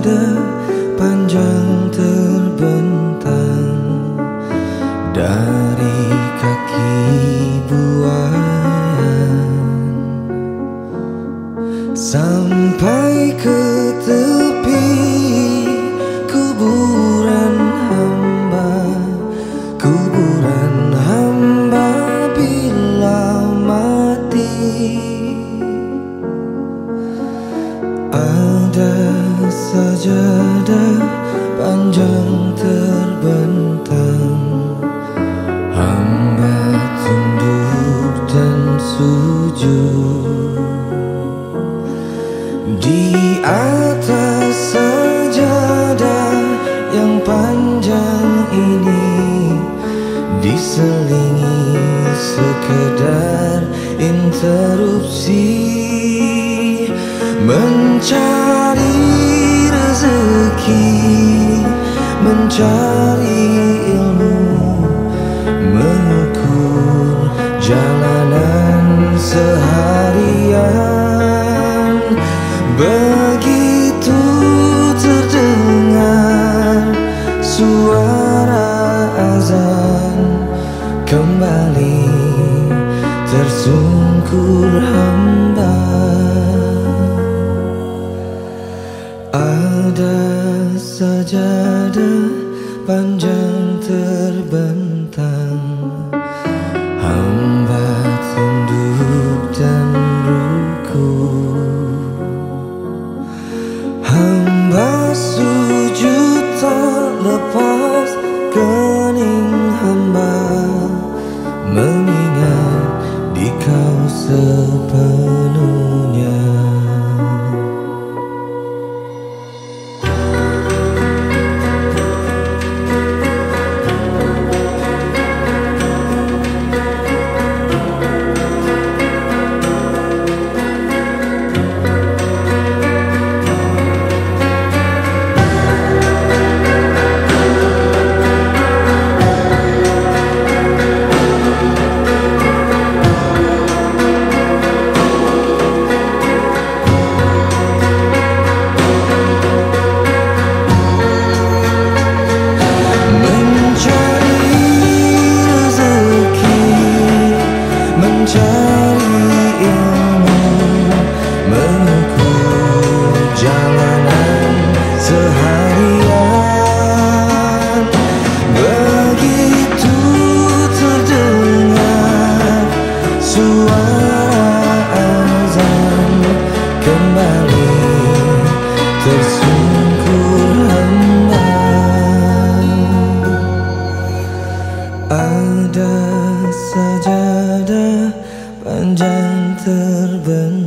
的伴着 Di atas sajadah yang panjang ini Diselingi sekedar interupsi. Mencari rezeki Mencari ilmu Mengukur jalanan seharian. Begitu terdengar suara azan Kembali tersungkur hamba. Ada sajadah panjang terbentang panjang terbentang